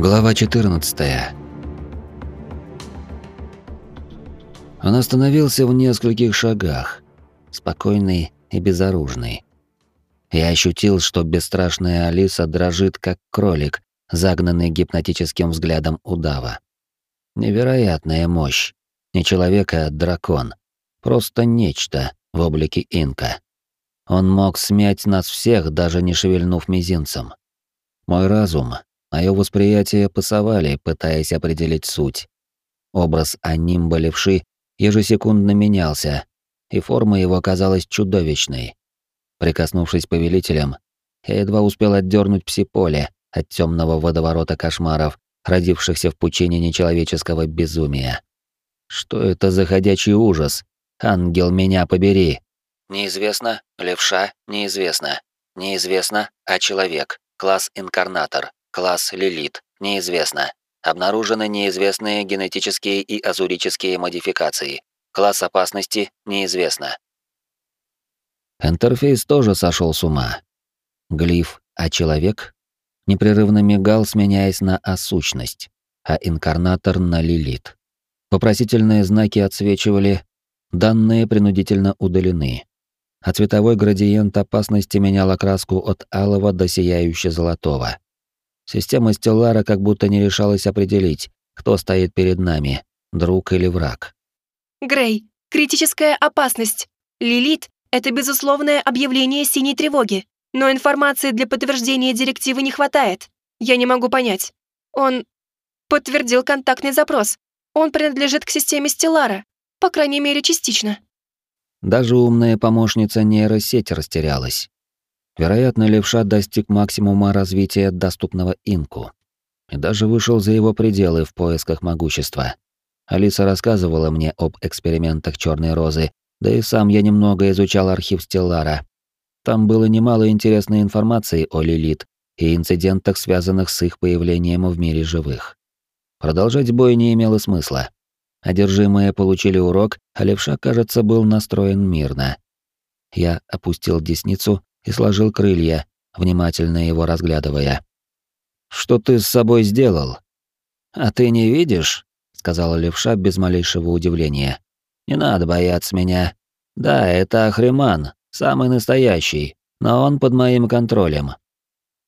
Глава 14. Он остановился в нескольких шагах, спокойный и безоружный. Я ощутил, что бесстрашная Алиса дрожит, как кролик, загнанный гипнотическим взглядом удава. Невероятная мощь. Не человек, а дракон. Просто нечто в облике инка. Он мог смять нас всех, даже не шевельнув мизинцем. Мой разум, мое восприятие пасовали, пытаясь определить суть. Образ анимба левши ежесекундно менялся, и форма его казалась чудовищной. Прикоснувшись повелителем, я едва успел отдернуть псиполе от темного водоворота кошмаров, родившихся в пучине нечеловеческого безумия. Что это за ходячий ужас? Ангел, меня побери! Неизвестно, левша, неизвестно. Неизвестно, а человек. Класс инкарнатор. Класс лилит. Неизвестно. Обнаружены неизвестные генетические и азурические модификации. Класс опасности неизвестно. Интерфейс тоже сошел с ума. Глиф «А человек» непрерывно мигал, сменяясь на «А-сущность», а инкарнатор на «Лилит». Вопросительные знаки отсвечивали, данные принудительно удалены. А цветовой градиент опасности менял окраску от алого до сияюще-золотого. Система Стеллара как будто не решалась определить, кто стоит перед нами, друг или враг. «Грей, критическая опасность. Лилит это безусловное объявление синей тревоги, но информации для подтверждения директивы не хватает. Я не могу понять. Он подтвердил контактный запрос. Он принадлежит к системе Стеллара, по крайней мере, частично. Даже умная помощница нейросети растерялась. Вероятно, левша достиг максимума развития доступного инку и даже вышел за его пределы в поисках могущества. Алиса рассказывала мне об экспериментах Черной Розы да и сам я немного изучал архив Стеллара. Там было немало интересной информации о Лилит и инцидентах, связанных с их появлением в мире живых. Продолжать бой не имело смысла. Одержимые получили урок, а левша, кажется, был настроен мирно. Я опустил десницу и сложил крылья, внимательно его разглядывая. «Что ты с собой сделал?» «А ты не видишь?» — сказала левша без малейшего удивления. Не надо бояться меня. Да, это Ахриман, самый настоящий, но он под моим контролем.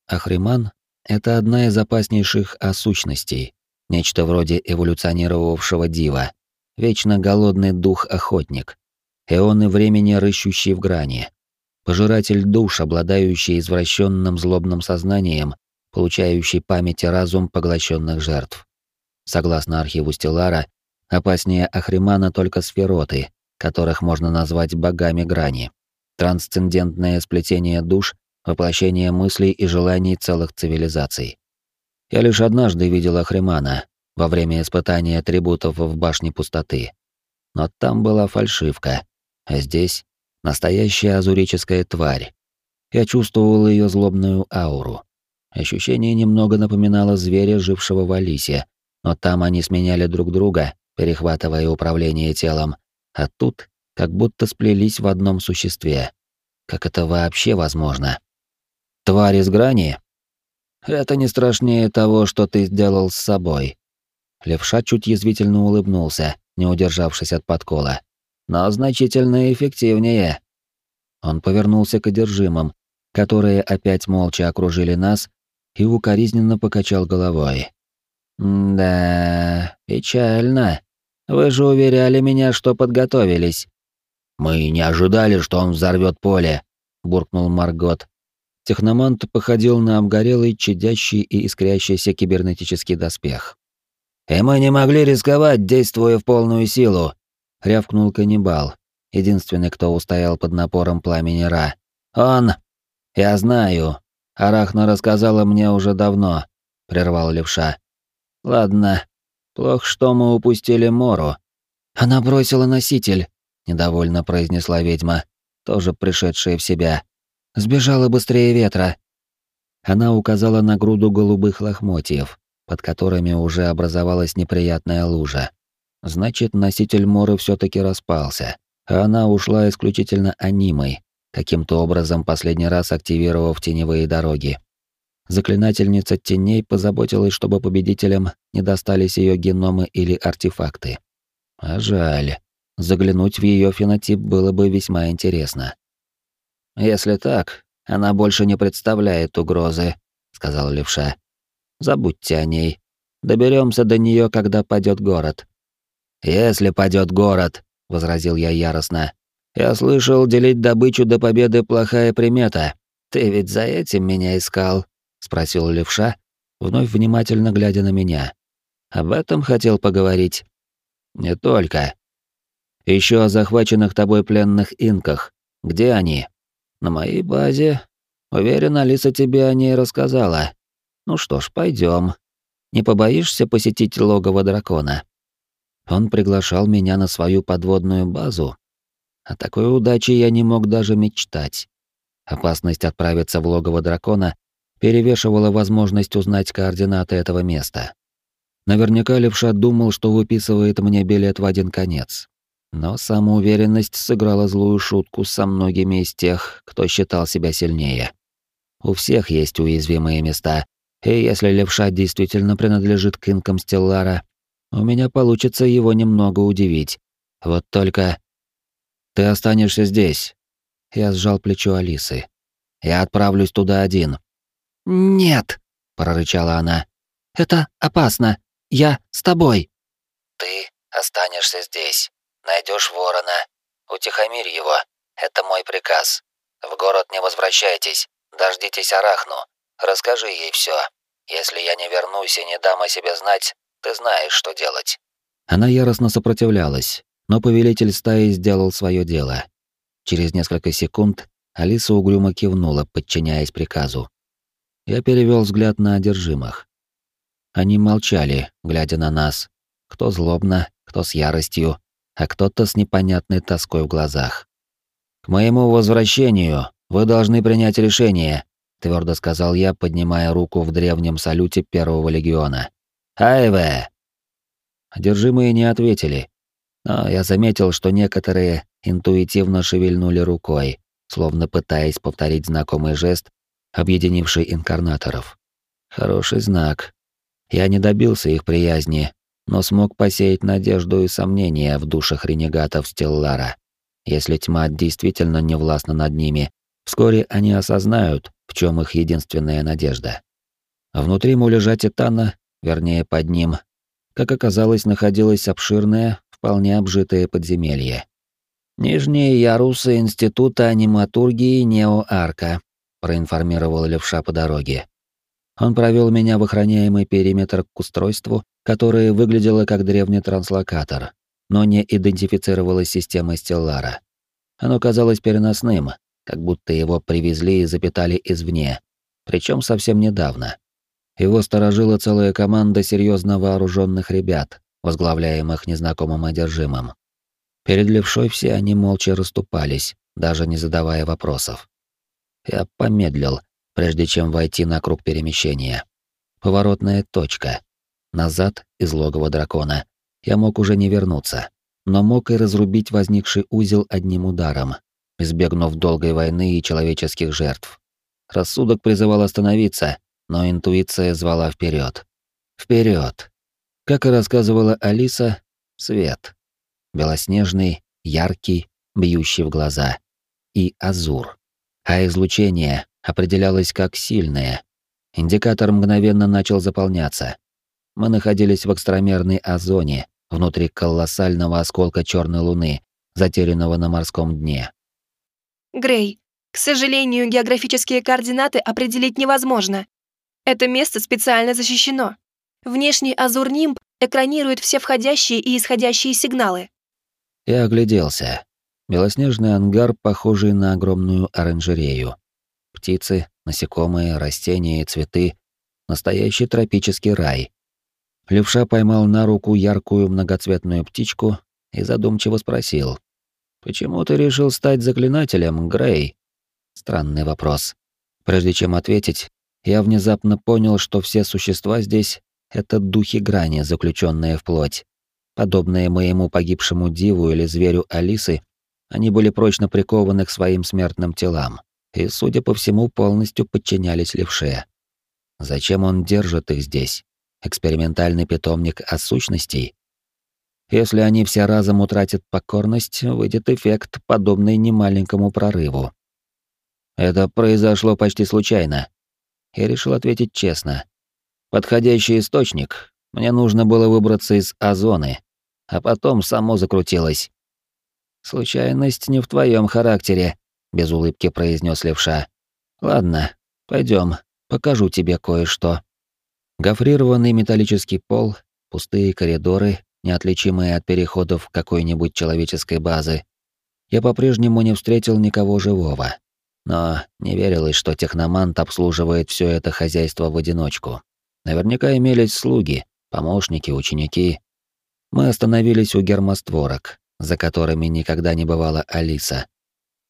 Ахриман — это одна из опаснейших осущностей, нечто вроде эволюционировавшего дива, вечно голодный дух-охотник, эоны времени рыщущий в грани, пожиратель душ, обладающий извращенным злобным сознанием, получающий память и разум поглощенных жертв. Согласно архиву Стеллара, Опаснее Ахримана только сфероты, которых можно назвать богами грани. Трансцендентное сплетение душ, воплощение мыслей и желаний целых цивилизаций. Я лишь однажды видел Ахримана во время испытания атрибутов в башне пустоты. Но там была фальшивка, а здесь настоящая азурическая тварь. Я чувствовал ее злобную ауру. Ощущение немного напоминало зверя, жившего в Алисе, но там они сменяли друг друга, перехватывая управление телом, а тут как будто сплелись в одном существе. Как это вообще возможно? Тварь из грани? Это не страшнее того, что ты сделал с собой. Левша чуть язвительно улыбнулся, не удержавшись от подкола. Но значительно эффективнее. Он повернулся к одержимым, которые опять молча окружили нас, и укоризненно покачал головой. «Да, печально. Вы же уверяли меня, что подготовились». «Мы не ожидали, что он взорвет поле», — буркнул Маргот. Техномант походил на обгорелый, чадящий и искрящийся кибернетический доспех. «И мы не могли рисковать, действуя в полную силу», — рявкнул каннибал, единственный, кто устоял под напором пламени Ра. «Он...» «Я знаю. Арахна рассказала мне уже давно», — прервал левша. Ладно. Плохо, что мы упустили Мору. Она бросила носитель, недовольно произнесла ведьма, тоже пришедшая в себя. Сбежала быстрее ветра. Она указала на груду голубых лохмотьев, под которыми уже образовалась неприятная лужа. Значит, носитель Моры все таки распался, а она ушла исключительно анимой, каким-то образом последний раз активировав теневые дороги. заклинательница теней позаботилась, чтобы победителям не достались ее геномы или артефакты. А жаль. Заглянуть в ее фенотип было бы весьма интересно. «Если так, она больше не представляет угрозы», — сказал левша. «Забудьте о ней. Доберемся до нее, когда падет город». «Если падет город», — возразил я яростно. «Я слышал, делить добычу до победы плохая примета. Ты ведь за этим меня искал?» — спросил левша, вновь внимательно глядя на меня. «Об этом хотел поговорить?» «Не только. Еще о захваченных тобой пленных инках. Где они?» «На моей базе. Уверен, Алиса тебе о ней рассказала. Ну что ж, пойдем. Не побоишься посетить логово дракона?» Он приглашал меня на свою подводную базу. О такой удаче я не мог даже мечтать. Опасность отправиться в логово дракона перевешивала возможность узнать координаты этого места. Наверняка левша думал, что выписывает мне билет в один конец. Но самоуверенность сыграла злую шутку со многими из тех, кто считал себя сильнее. У всех есть уязвимые места, и если левша действительно принадлежит к инкам Стеллара, у меня получится его немного удивить. Вот только... Ты останешься здесь. Я сжал плечо Алисы. Я отправлюсь туда один. Нет, прорычала она. Это опасно. Я с тобой. Ты останешься здесь. Найдешь ворона. Утихомирь его. Это мой приказ. В город не возвращайтесь. Дождитесь Арахну. Расскажи ей все. Если я не вернусь и не дам о себе знать, ты знаешь, что делать». Она яростно сопротивлялась, но повелитель стаи сделал свое дело. Через несколько секунд Алиса угрюмо кивнула, подчиняясь приказу. Я перевел взгляд на одержимых. Они молчали, глядя на нас, кто злобно, кто с яростью, а кто-то с непонятной тоской в глазах. «К моему возвращению вы должны принять решение», — твердо сказал я, поднимая руку в древнем салюте Первого легиона. Айве!» Одержимые не ответили, но я заметил, что некоторые интуитивно шевельнули рукой, словно пытаясь повторить знакомый жест, объединивший инкарнаторов. Хороший знак. Я не добился их приязни, но смог посеять надежду и сомнения в душах ренегатов Стеллара. Если тьма действительно не властна над ними, вскоре они осознают, в чем их единственная надежда. Внутри муляжа Титана вернее под ним, как оказалось, находилось обширное, вполне обжитое подземелье. «Нижние ярусы Института аниматургии Неоарка», проинформировал левша по дороге. Он провел меня в охраняемый периметр к устройству, которое выглядело как древний транслокатор, но не идентифицировалось системой Стеллара. Оно казалось переносным, как будто его привезли и запитали извне, причем совсем недавно. Его сторожила целая команда серьезно вооруженных ребят, возглавляемых незнакомым одержимым. Перед левшой все они молча расступались, даже не задавая вопросов. Я помедлил, прежде чем войти на круг перемещения. Поворотная точка. Назад из логова дракона. Я мог уже не вернуться, но мог и разрубить возникший узел одним ударом, избегнув долгой войны и человеческих жертв. Рассудок призывал остановиться, но интуиция звала вперед. Вперед! Как и рассказывала Алиса, свет. Белоснежный, яркий, бьющий в глаза. И азур. А излучение определялось как сильное. Индикатор мгновенно начал заполняться. Мы находились в экстрамерной озоне, внутри колоссального осколка черной луны, затерянного на морском дне. Грей, к сожалению, географические координаты определить невозможно. Это место специально защищено. Внешний азур-нимб экранирует все входящие и исходящие сигналы. Я огляделся. Белоснежный ангар, похожий на огромную оранжерею. Птицы, насекомые, растения и цветы. Настоящий тропический рай. Левша поймал на руку яркую многоцветную птичку и задумчиво спросил. «Почему ты решил стать заклинателем, Грей?» Странный вопрос. Прежде чем ответить, я внезапно понял, что все существа здесь — это духи грани, заключенные в плоть. Подобные моему погибшему диву или зверю Алисы, они были прочно прикованы к своим смертным телам и, судя по всему, полностью подчинялись левше. Зачем он держит их здесь? Экспериментальный питомник осущностей? Если они все разом утратят покорность, выйдет эффект, подобный немаленькому прорыву. Это произошло почти случайно. Я решил ответить честно. Подходящий источник. Мне нужно было выбраться из озоны, а потом само закрутилось. Случайность не в твоем характере, без улыбки произнес левша. Ладно, пойдем, покажу тебе кое-что. Гофрированный металлический пол, пустые коридоры, неотличимые от переходов какой-нибудь человеческой базы. Я по-прежнему не встретил никого живого. Но не верилось, что техномант обслуживает все это хозяйство в одиночку. Наверняка имелись слуги, помощники, ученики. Мы остановились у гермостворок, за которыми никогда не бывала Алиса.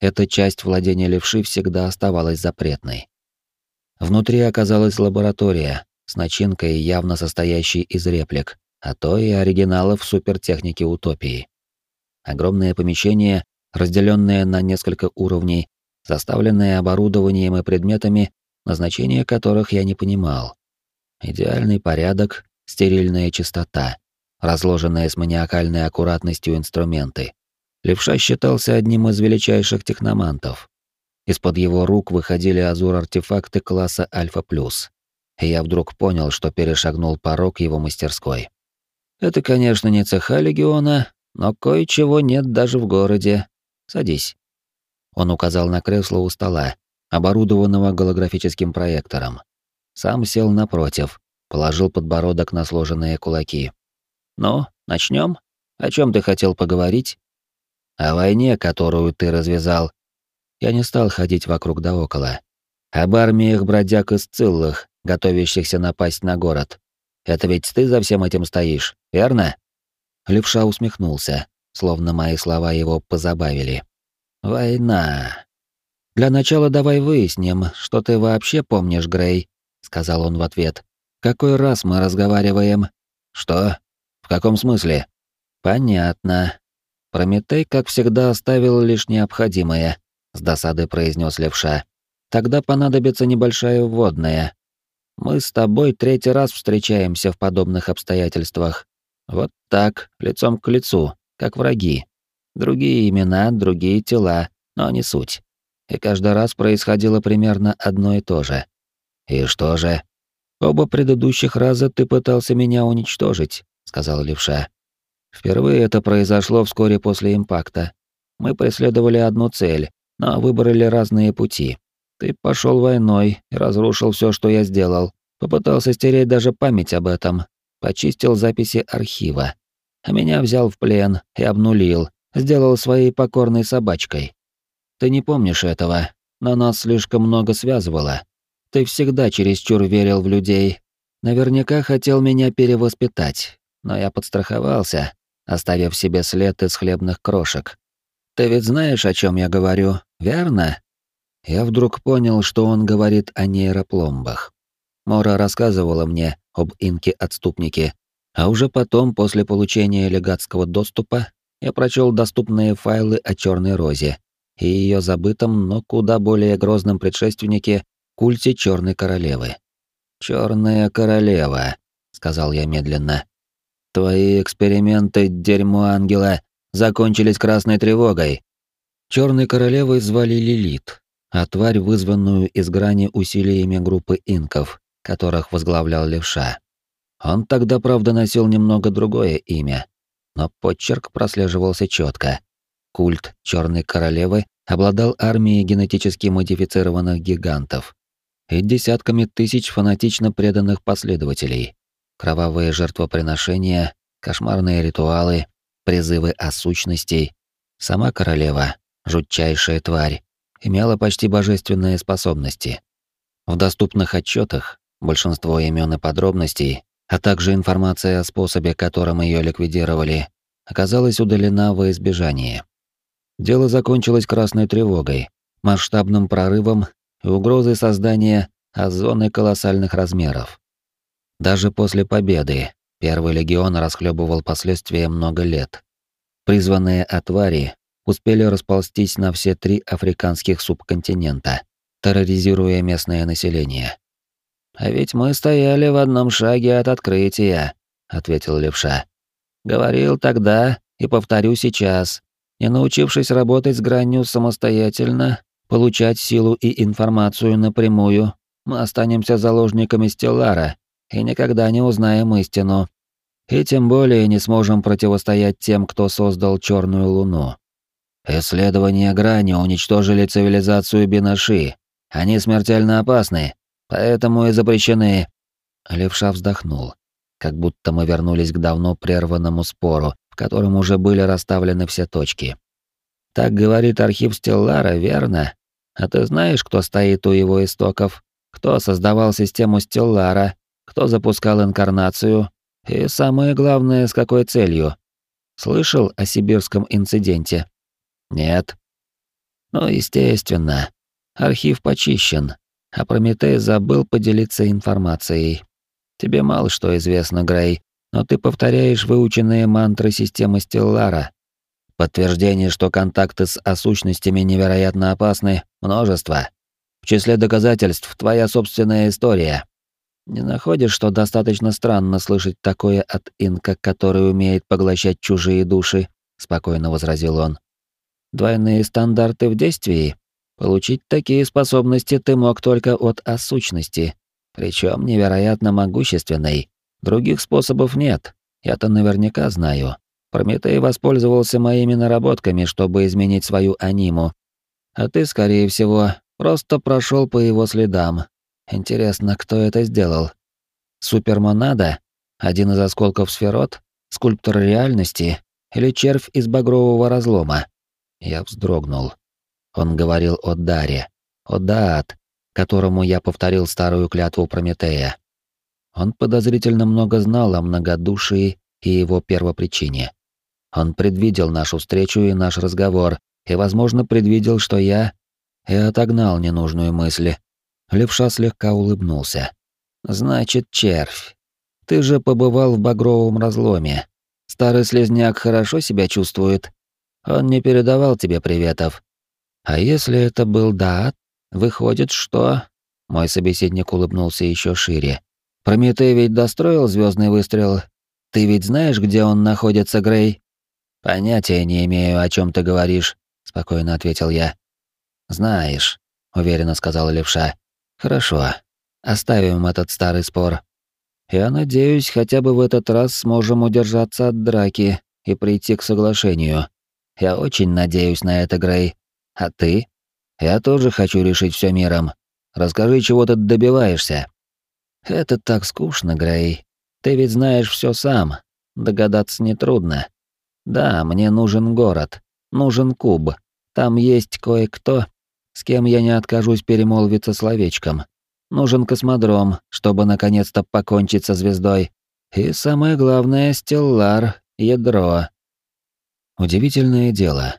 Эта часть владения левши всегда оставалась запретной. Внутри оказалась лаборатория с начинкой, явно состоящей из реплик, а то и оригиналов супертехники утопии. Огромное помещение, разделенное на несколько уровней, заставленное оборудованием и предметами, назначение которых я не понимал. Идеальный порядок, стерильная чистота, разложенные с маниакальной аккуратностью инструменты. Левша считался одним из величайших техномантов. Из-под его рук выходили азур-артефакты класса Альфа-плюс. И я вдруг понял, что перешагнул порог его мастерской. Это, конечно, не цеха легиона, но кое-чего нет даже в городе. Садись. Он указал на кресло у стола, оборудованного голографическим проектором. Сам сел напротив, положил подбородок на сложенные кулаки. «Ну, начнем? О чем ты хотел поговорить?» «О войне, которую ты развязал». Я не стал ходить вокруг да около. «Об армиях бродяг из Циллах, готовящихся напасть на город. Это ведь ты за всем этим стоишь, верно?» Левша усмехнулся, словно мои слова его позабавили. «Война. Для начала давай выясним, что ты вообще помнишь, Грей», — сказал он в ответ. «Какой раз мы разговариваем?» «Что? В каком смысле?» «Понятно. Прометей, как всегда, оставил лишь необходимое», — с досады произнес левша. «Тогда понадобится небольшая вводная. Мы с тобой третий раз встречаемся в подобных обстоятельствах. Вот так, лицом к лицу, как враги. Другие имена, другие тела, но не суть. И каждый раз происходило примерно одно и то же. И что же? Оба предыдущих раза ты пытался меня уничтожить, сказал левша. Впервые это произошло вскоре после импакта. Мы преследовали одну цель, но выбрали разные пути. Ты пошел войной и разрушил все, что я сделал. Попытался стереть даже память об этом. Почистил записи архива. А меня взял в плен и обнулил, сделал своей покорной собачкой. Ты не помнишь этого, но нас слишком много связывало. Ты всегда чересчур верил в людей. Наверняка хотел меня перевоспитать, но я подстраховался, оставив себе след из хлебных крошек. Ты ведь знаешь, о чем я говорю, верно? Я вдруг понял, что он говорит о нейропломбах. Мора рассказывала мне об инке-отступнике, а уже потом, после получения легатского доступа, я прочел доступные файлы о Черной Розе и ее забытом, но куда более грозном предшественнике культе Черной Королевы. Черная Королева, сказал я медленно. Твои эксперименты, дерьмо ангела, закончились красной тревогой. Черной королевой звали Лилит, а тварь, вызванную из грани усилиями группы инков, которых возглавлял Левша. Он тогда, правда, носил немного другое имя, но подчерк прослеживался четко. Культ Черной Королевы обладал армией генетически модифицированных гигантов и десятками тысяч фанатично преданных последователей. Кровавые жертвоприношения, кошмарные ритуалы, призывы о сущностей. Сама королева, жутчайшая тварь, имела почти божественные способности. В доступных отчетах большинство имен и подробностей а также информация о способе, которым ее ликвидировали, оказалась удалена во избежание. Дело закончилось красной тревогой, масштабным прорывом и угрозой создания озоны колоссальных размеров. Даже после победы Первый легион расхлебывал последствия много лет. Призванные отвари успели расползтись на все три африканских субконтинента, терроризируя местное население. А ведь мы стояли в одном шаге от открытия, ответил левша. Говорил тогда и повторю сейчас. Не научившись работать с гранью самостоятельно, получать силу и информацию напрямую, мы останемся заложниками Стеллара и никогда не узнаем истину. И тем более не сможем противостоять тем, кто создал Черную Луну. Исследования грани уничтожили цивилизацию Бинаши. Они смертельно опасны, поэтому и запрещены. Левша вздохнул, как будто мы вернулись к давно прерванному спору, в котором уже были расставлены все точки. Так говорит архив Стеллара, верно? А ты знаешь, кто стоит у его истоков? Кто создавал систему Стеллара? Кто запускал инкарнацию? И самое главное, с какой целью? Слышал о сибирском инциденте? Нет. Ну, естественно. Архив почищен, а Прометей забыл поделиться информацией. Тебе мало что известно, Грей, но ты повторяешь выученные мантры системы Стеллара. Подтверждение, что контакты с осущностями невероятно опасны, множество. В числе доказательств твоя собственная история. Не находишь, что достаточно странно слышать такое от инка, который умеет поглощать чужие души? спокойно возразил он. Двойные стандарты в действии. Получить такие способности ты мог только от осущности, причем невероятно могущественной. Других способов нет. Я-то наверняка знаю. Прометей воспользовался моими наработками, чтобы изменить свою аниму. А ты, скорее всего, просто прошел по его следам. Интересно, кто это сделал? Супермонада? Один из осколков сферот? Скульптор реальности? Или червь из багрового разлома? Я вздрогнул. Он говорил о Даре, о Даат, которому я повторил старую клятву Прометея. Он подозрительно много знал о многодушии и его первопричине. Он предвидел нашу встречу и наш разговор, и, возможно, предвидел, что я... И отогнал ненужную мысль. Левша слегка улыбнулся. «Значит, червь. Ты же побывал в багровом разломе. Старый слезняк хорошо себя чувствует?» Он не передавал тебе приветов. А если это был Даат, выходит, что... Мой собеседник улыбнулся еще шире. Прометей ведь достроил звездный выстрел. Ты ведь знаешь, где он находится, Грей? Понятия не имею, о чем ты говоришь, спокойно ответил я. Знаешь, уверенно сказал левша. Хорошо. Оставим этот старый спор. Я надеюсь, хотя бы в этот раз сможем удержаться от драки и прийти к соглашению. Я очень надеюсь на это, Грей. А ты? Я тоже хочу решить все миром. Расскажи, чего ты добиваешься. Это так скучно, Грей. Ты ведь знаешь все сам. Догадаться нетрудно. Да, мне нужен город. Нужен куб. Там есть кое-кто, с кем я не откажусь перемолвиться словечком. Нужен космодром, чтобы наконец-то покончить со звездой. И самое главное — стеллар, ядро, Удивительное дело.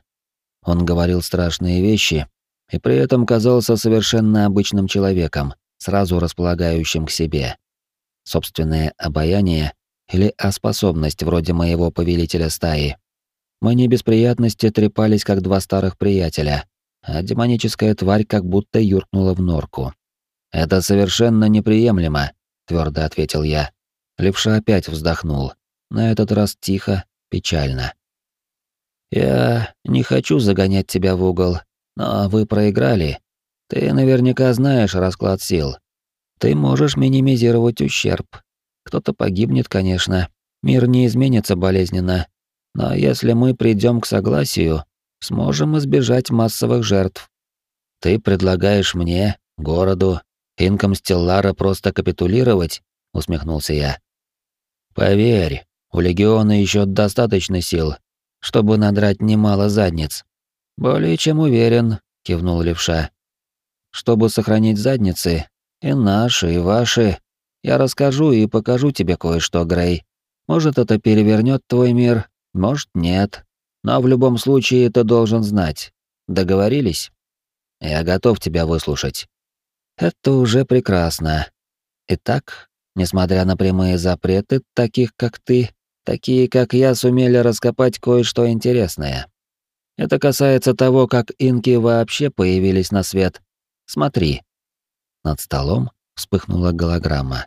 Он говорил страшные вещи и при этом казался совершенно обычным человеком, сразу располагающим к себе. Собственное обаяние или способность вроде моего повелителя стаи. Мы не без приятности трепались, как два старых приятеля, а демоническая тварь как будто юркнула в норку. «Это совершенно неприемлемо», — твердо ответил я. Левша опять вздохнул, на этот раз тихо, печально. Я не хочу загонять тебя в угол, но вы проиграли. Ты наверняка знаешь расклад сил. Ты можешь минимизировать ущерб. Кто-то погибнет, конечно. Мир не изменится болезненно. Но если мы придем к согласию, сможем избежать массовых жертв. Ты предлагаешь мне, городу, инкам Стеллара просто капитулировать? усмехнулся я. Поверь, у легиона еще достаточно сил, чтобы надрать немало задниц. Более чем уверен, кивнул левша. Чтобы сохранить задницы, и наши, и ваши, я расскажу и покажу тебе кое-что, Грей. Может, это перевернет твой мир, может, нет. Но в любом случае ты должен знать. Договорились? Я готов тебя выслушать. Это уже прекрасно. Итак, несмотря на прямые запреты таких, как ты, Такие, как я, сумели раскопать кое-что интересное. Это касается того, как инки вообще появились на свет. Смотри. Над столом вспыхнула голограмма.